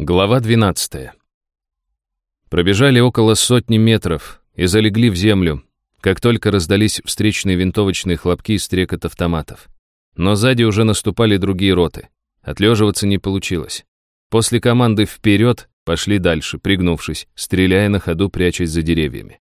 Глава 12. Пробежали около сотни метров и залегли в землю, как только раздались встречные винтовочные хлопки и стрекот автоматов. Но сзади уже наступали другие роты. Отлеживаться не получилось. После команды «Вперед» пошли дальше, пригнувшись, стреляя на ходу, прячась за деревьями.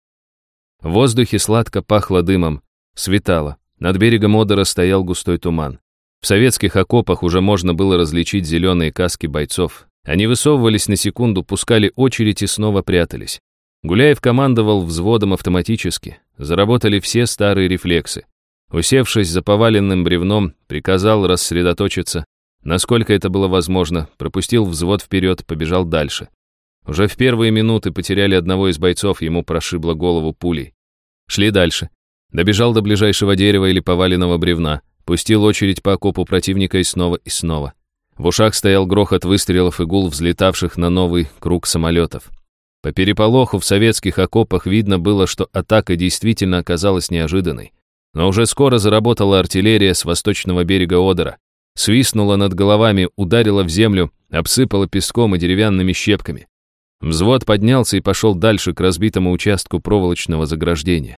В воздухе сладко пахло дымом, светало, над берегом Одера стоял густой туман. В советских окопах уже можно было различить зеленые каски бойцов, они высовывались на секунду, пускали очередь и снова прятались. Гуляев командовал взводом автоматически. Заработали все старые рефлексы. Усевшись за поваленным бревном, приказал рассредоточиться. Насколько это было возможно, пропустил взвод вперед, побежал дальше. Уже в первые минуты потеряли одного из бойцов, ему прошибло голову пулей. Шли дальше. Добежал до ближайшего дерева или поваленного бревна, пустил очередь по окопу противника и снова и снова. В ушах стоял грохот выстрелов и гул взлетавших на новый круг самолетов. По переполоху в советских окопах видно было, что атака действительно оказалась неожиданной. Но уже скоро заработала артиллерия с восточного берега Одера. Свистнула над головами, ударила в землю, обсыпала песком и деревянными щепками. Взвод поднялся и пошел дальше к разбитому участку проволочного заграждения.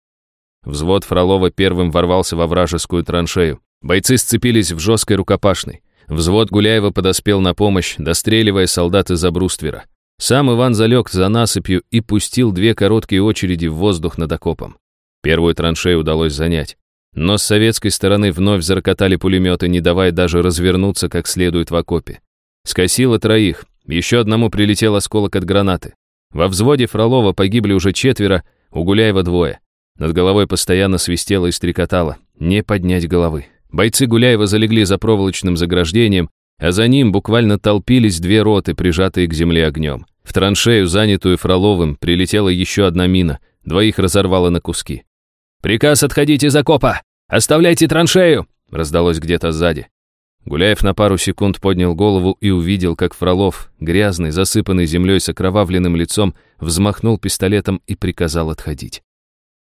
Взвод Фролова первым ворвался во вражескую траншею. Бойцы сцепились в жесткой рукопашной. Взвод Гуляева подоспел на помощь, достреливая солдат из-за бруствера. Сам Иван залег за насыпью и пустил две короткие очереди в воздух над окопом. Первую траншею удалось занять. Но с советской стороны вновь зарокотали пулеметы, не давая даже развернуться как следует в окопе. Скосило троих, еще одному прилетел осколок от гранаты. Во взводе Фролова погибли уже четверо, у Гуляева двое. Над головой постоянно свистело и стрекотало. Не поднять головы. Бойцы Гуляева залегли за проволочным заграждением, а за ним буквально толпились две роты, прижатые к земле огнем. В траншею, занятую Фроловым, прилетела еще одна мина, двоих разорвала на куски. «Приказ отходить из окопа! Оставляйте траншею!» раздалось где-то сзади. Гуляев на пару секунд поднял голову и увидел, как Фролов, грязный, засыпанный землей с окровавленным лицом, взмахнул пистолетом и приказал отходить.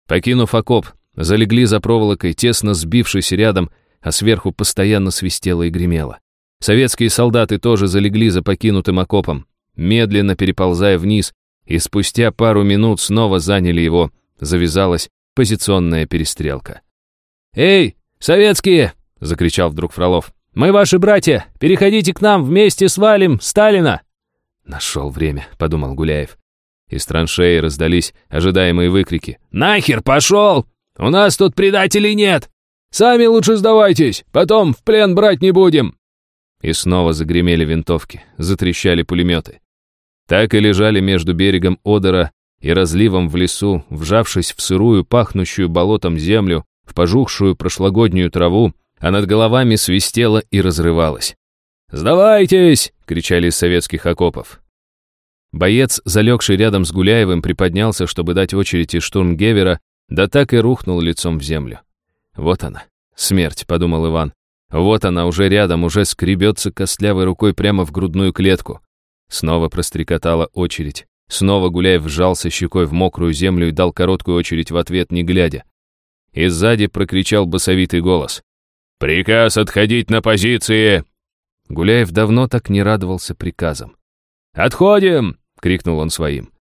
Покинув окоп, залегли за проволокой, тесно сбившись рядом, а сверху постоянно свистело и гремело. Советские солдаты тоже залегли за покинутым окопом, медленно переползая вниз, и спустя пару минут снова заняли его. Завязалась позиционная перестрелка. «Эй, советские!» — закричал вдруг Фролов. «Мы ваши братья! Переходите к нам, вместе свалим Сталина!» «Нашел время», — подумал Гуляев. Из траншеи раздались ожидаемые выкрики. «Нахер пошел! У нас тут предателей нет!» Сами лучше сдавайтесь, потом в плен брать не будем!» И снова загремели винтовки, затрещали пулеметы. Так и лежали между берегом Одера и разливом в лесу, вжавшись в сырую, пахнущую болотом землю, в пожухшую прошлогоднюю траву, а над головами свистело и разрывалось. «Сдавайтесь!» — кричали из советских окопов. Боец, залегший рядом с Гуляевым, приподнялся, чтобы дать очередь из штурмгевера, да так и рухнул лицом в землю. Вот она, смерть, подумал Иван. Вот она уже рядом, уже скребется костлявой рукой прямо в грудную клетку. Снова прострекотала очередь. Снова Гуляев вжался щекой в мокрую землю и дал короткую очередь в ответ, не глядя. И сзади прокричал басовитый голос. «Приказ отходить на позиции!» Гуляев давно так не радовался приказам. «Отходим!» — крикнул он своим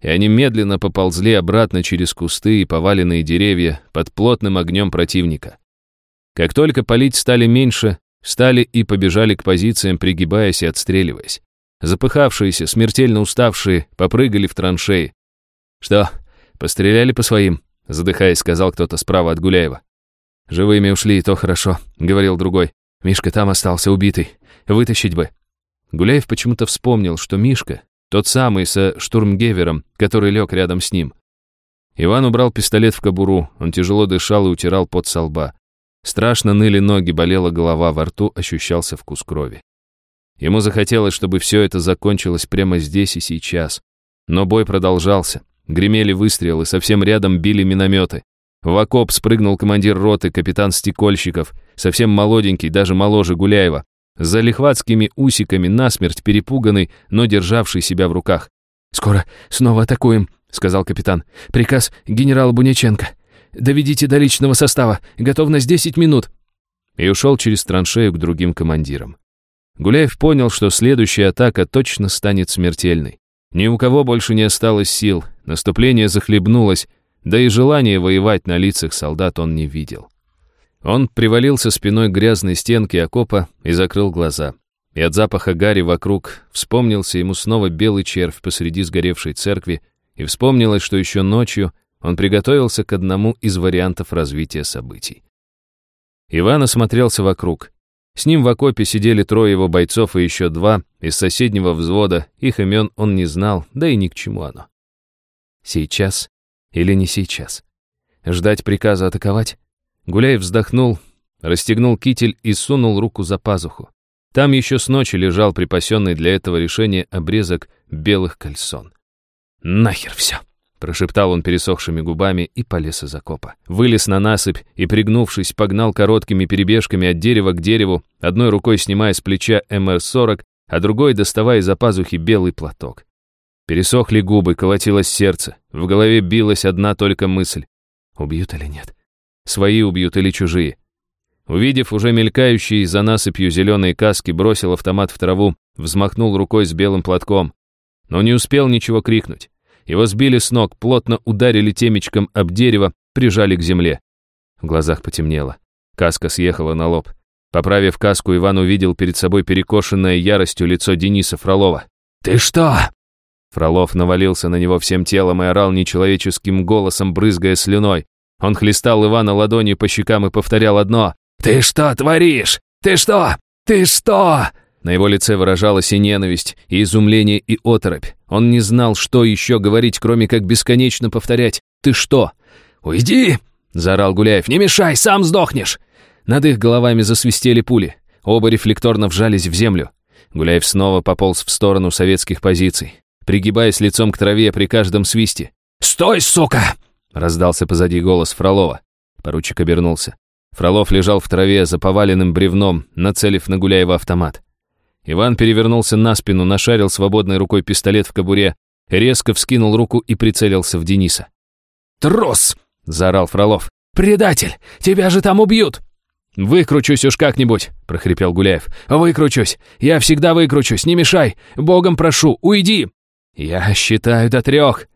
и они медленно поползли обратно через кусты и поваленные деревья под плотным огнем противника. Как только палить стали меньше, встали и побежали к позициям, пригибаясь и отстреливаясь. Запыхавшиеся, смертельно уставшие, попрыгали в траншеи. «Что, постреляли по своим?» — задыхаясь, сказал кто-то справа от Гуляева. «Живыми ушли, и то хорошо», — говорил другой. «Мишка там остался убитый. Вытащить бы». Гуляев почему-то вспомнил, что Мишка тот самый со штурмгевером, который лег рядом с ним. Иван убрал пистолет в кобуру, он тяжело дышал и утирал пот со лба. Страшно ныли ноги, болела голова, во рту ощущался вкус крови. Ему захотелось, чтобы все это закончилось прямо здесь и сейчас. Но бой продолжался. Гремели выстрелы, совсем рядом били минометы. В окоп спрыгнул командир роты, капитан Стекольщиков, совсем молоденький, даже моложе Гуляева с залихватскими усиками, насмерть перепуганный, но державший себя в руках. «Скоро снова атакуем», — сказал капитан. «Приказ генерала Буниченко. Доведите до личного состава. Готовность 10 минут». И ушел через траншею к другим командирам. Гуляев понял, что следующая атака точно станет смертельной. Ни у кого больше не осталось сил, наступление захлебнулось, да и желание воевать на лицах солдат он не видел. Он привалился спиной к грязной стенке окопа и закрыл глаза. И от запаха гари вокруг вспомнился ему снова белый червь посреди сгоревшей церкви, и вспомнилось, что еще ночью он приготовился к одному из вариантов развития событий. Иван осмотрелся вокруг. С ним в окопе сидели трое его бойцов и еще два из соседнего взвода, их имен он не знал, да и ни к чему оно. Сейчас или не сейчас? Ждать приказа атаковать? Гуляев вздохнул, расстегнул китель и сунул руку за пазуху. Там еще с ночи лежал припасенный для этого решения обрезок белых кальсон. «Нахер все!» — прошептал он пересохшими губами и полез из окопа. Вылез на насыпь и, пригнувшись, погнал короткими перебежками от дерева к дереву, одной рукой снимая с плеча МР-40, а другой доставая из-за пазухи белый платок. Пересохли губы, колотилось сердце, в голове билась одна только мысль. Убьют или нет? Свои убьют или чужие? Увидев уже мелькающие за насыпью зеленые каски, бросил автомат в траву, взмахнул рукой с белым платком. Но не успел ничего крикнуть. Его сбили с ног, плотно ударили темечком об дерево, прижали к земле. В глазах потемнело. Каска съехала на лоб. Поправив каску, Иван увидел перед собой перекошенное яростью лицо Дениса Фролова. «Ты что?» Фролов навалился на него всем телом и орал нечеловеческим голосом, брызгая слюной. Он хлестал Ивана ладонью по щекам и повторял одно «Ты что творишь? Ты что? Ты что?» На его лице выражалась и ненависть, и изумление, и оторопь. Он не знал, что еще говорить, кроме как бесконечно повторять «Ты что?» «Уйди!» — заорал Гуляев. «Не мешай, сам сдохнешь!» Над их головами засвистели пули. Оба рефлекторно вжались в землю. Гуляев снова пополз в сторону советских позиций, пригибаясь лицом к траве при каждом свисте. «Стой, сука!» — раздался позади голос Фролова. Поручик обернулся. Фролов лежал в траве за поваленным бревном, нацелив на Гуляева автомат. Иван перевернулся на спину, нашарил свободной рукой пистолет в кобуре, резко вскинул руку и прицелился в Дениса. «Трос!» — заорал Фролов. «Предатель! Тебя же там убьют!» «Выкручусь уж как-нибудь!» — прохрипел Гуляев. «Выкручусь! Я всегда выкручусь! Не мешай! Богом прошу, уйди!» «Я считаю до трех!»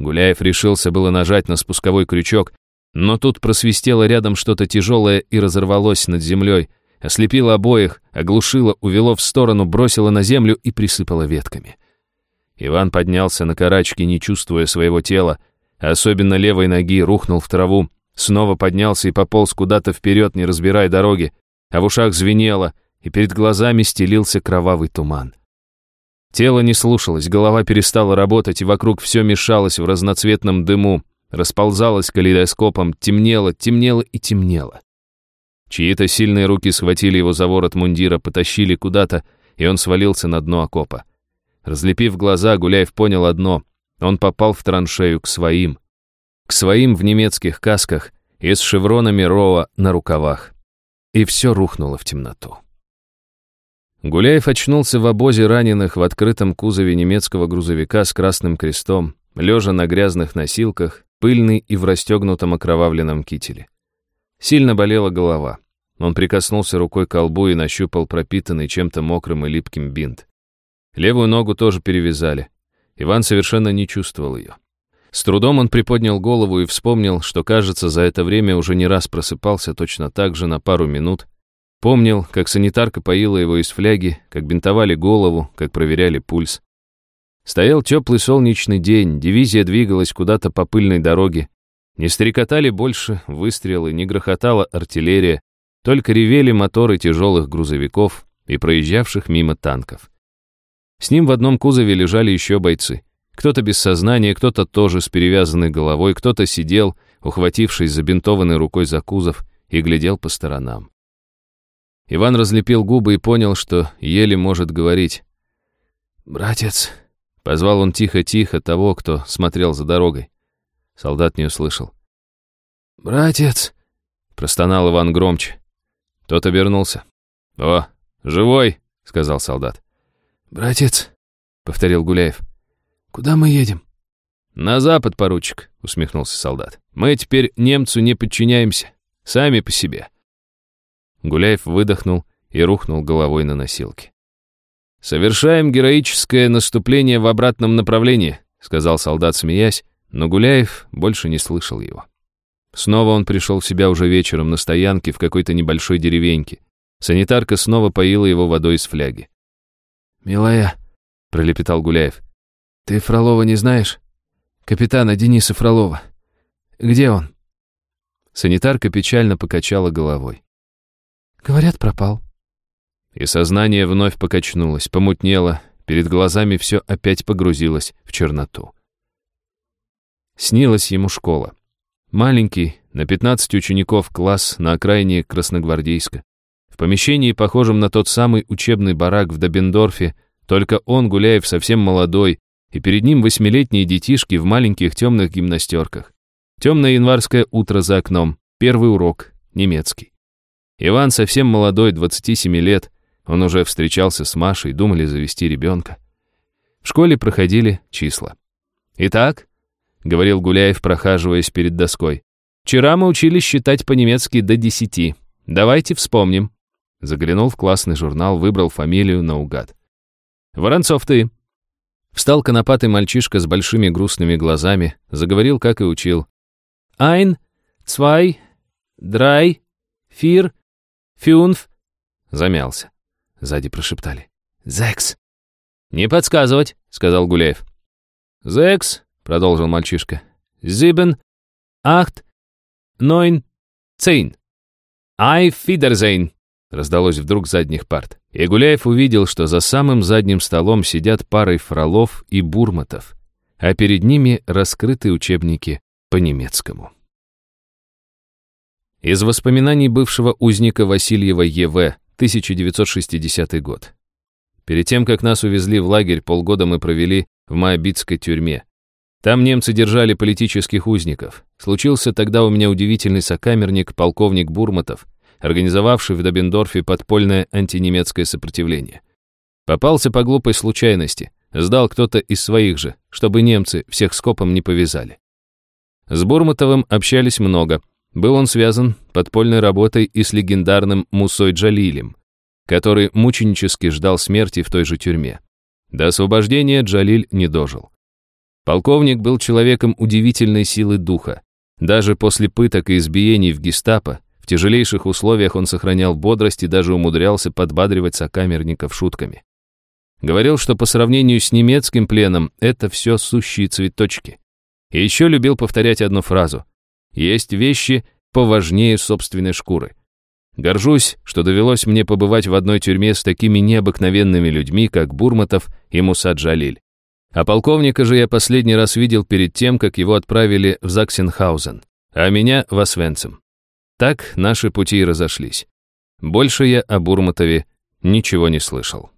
Гуляев решился было нажать на спусковой крючок, но тут просвистело рядом что-то тяжелое и разорвалось над землей, ослепило обоих, оглушило, увело в сторону, бросило на землю и присыпало ветками. Иван поднялся на карачки, не чувствуя своего тела, а особенно левой ноги, рухнул в траву, снова поднялся и пополз куда-то вперед, не разбирая дороги, а в ушах звенело, и перед глазами стелился кровавый туман. Тело не слушалось, голова перестала работать, и вокруг все мешалось в разноцветном дыму, расползалась калейдоскопом, темнело, темнело и темнело. Чьи-то сильные руки схватили его за ворот мундира, потащили куда-то, и он свалился на дно окопа. Разлепив глаза, Гуляев понял одно — он попал в траншею к своим. К своим в немецких касках и с шевронами Роа на рукавах. И все рухнуло в темноту. Гуляев очнулся в обозе раненых в открытом кузове немецкого грузовика с красным крестом, лежа на грязных носилках, пыльный и в расстегнутом окровавленном кителе. Сильно болела голова. Он прикоснулся рукой к колбу и нащупал пропитанный чем-то мокрым и липким бинт. Левую ногу тоже перевязали. Иван совершенно не чувствовал ее. С трудом он приподнял голову и вспомнил, что, кажется, за это время уже не раз просыпался точно так же на пару минут. Помнил, как санитарка поила его из фляги, как бинтовали голову, как проверяли пульс. Стоял теплый солнечный день, дивизия двигалась куда-то по пыльной дороге. Не стрекотали больше выстрелы, не грохотала артиллерия, только ревели моторы тяжелых грузовиков и проезжавших мимо танков. С ним в одном кузове лежали еще бойцы. Кто-то без сознания, кто-то тоже с перевязанной головой, кто-то сидел, ухватившись забинтованной рукой за кузов, и глядел по сторонам. Иван разлепил губы и понял, что еле может говорить. «Братец», Позвал он тихо-тихо того, кто смотрел за дорогой. Солдат не услышал. «Братец!» — простонал Иван громче. Тот обернулся. «О, живой!» — сказал солдат. «Братец!» — повторил Гуляев. «Куда мы едем?» «На запад, поручик», — усмехнулся солдат. «Мы теперь немцу не подчиняемся. Сами по себе». Гуляев выдохнул и рухнул головой на носилки. «Совершаем героическое наступление в обратном направлении», сказал солдат, смеясь, но Гуляев больше не слышал его. Снова он пришел в себя уже вечером на стоянке в какой-то небольшой деревеньке. Санитарка снова поила его водой из фляги. «Милая», — пролепетал Гуляев, — «ты Фролова не знаешь? Капитана Дениса Фролова. Где он?» Санитарка печально покачала головой. «Говорят, пропал». И сознание вновь покачнулось, помутнело, перед глазами все опять погрузилось в черноту. Снилась ему школа. Маленький, на 15 учеников класс на окраине Красногвардейска. В помещении, похожем на тот самый учебный барак в Добендорфе, только он, Гуляев, совсем молодой, и перед ним восьмилетние детишки в маленьких темных гимнастерках. Темное январское утро за окном, первый урок, немецкий. Иван совсем молодой, 27 лет, он уже встречался с Машей, думали завести ребенка. В школе проходили числа. «Итак», — говорил Гуляев, прохаживаясь перед доской, «вчера мы учились считать по-немецки до десяти. Давайте вспомним». Заглянул в классный журнал, выбрал фамилию наугад. «Воронцов ты». Встал конопатый мальчишка с большими грустными глазами, заговорил, как и учил. «Ein, zwei, drei, vier, fünf». Замялся. Сзади прошептали. «Зекс». «Не подсказывать», — сказал Гуляев. «Зекс», — продолжил мальчишка. «Зибен, ахт, нойн, цейн. Ай, фидерзейн», — раздалось вдруг с задних парт. И Гуляев увидел, что за самым задним столом сидят парой фролов и бурматов, а перед ними раскрыты учебники по-немецкому. Из воспоминаний бывшего узника Васильева Е.В., 1960 год. Перед тем, как нас увезли в лагерь, полгода мы провели в Моабитской тюрьме. Там немцы держали политических узников. Случился тогда у меня удивительный сокамерник, полковник Бурматов, организовавший в Добендорфе подпольное антинемецкое сопротивление. Попался по глупой случайности, сдал кто-то из своих же, чтобы немцы всех скопом не повязали. С Бурматовым общались много. Был он связан подпольной работой и с легендарным Мусой Джалилем, который мученически ждал смерти в той же тюрьме. До освобождения Джалиль не дожил. Полковник был человеком удивительной силы духа. Даже после пыток и избиений в гестапо тяжелейших условиях он сохранял бодрость и даже умудрялся подбадривать сокамерников шутками. Говорил, что по сравнению с немецким пленом это все сущие цветочки. И еще любил повторять одну фразу. «Есть вещи поважнее собственной шкуры». Горжусь, что довелось мне побывать в одной тюрьме с такими необыкновенными людьми, как Бурматов и Муса Джалиль. А полковника же я последний раз видел перед тем, как его отправили в Заксенхаузен, а меня в Освенцим. Так наши пути и разошлись. Больше я о Бурматове ничего не слышал.